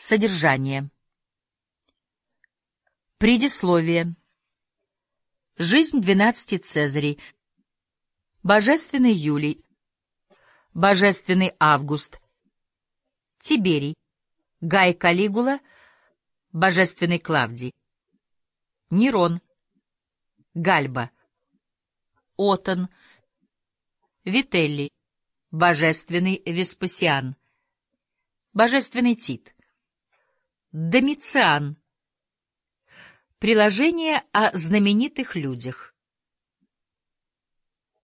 Содержание. Предисловие. Жизнь двенадцати Цезарей. Божественный Юлий. Божественный Август. Тиберий. Гай Калигула. Божественный Клавдий. Нерон. Гальба. Отон. Вителли. Божественный Веспасиан. Божественный Тит. Домициан. Приложение о знаменитых людях.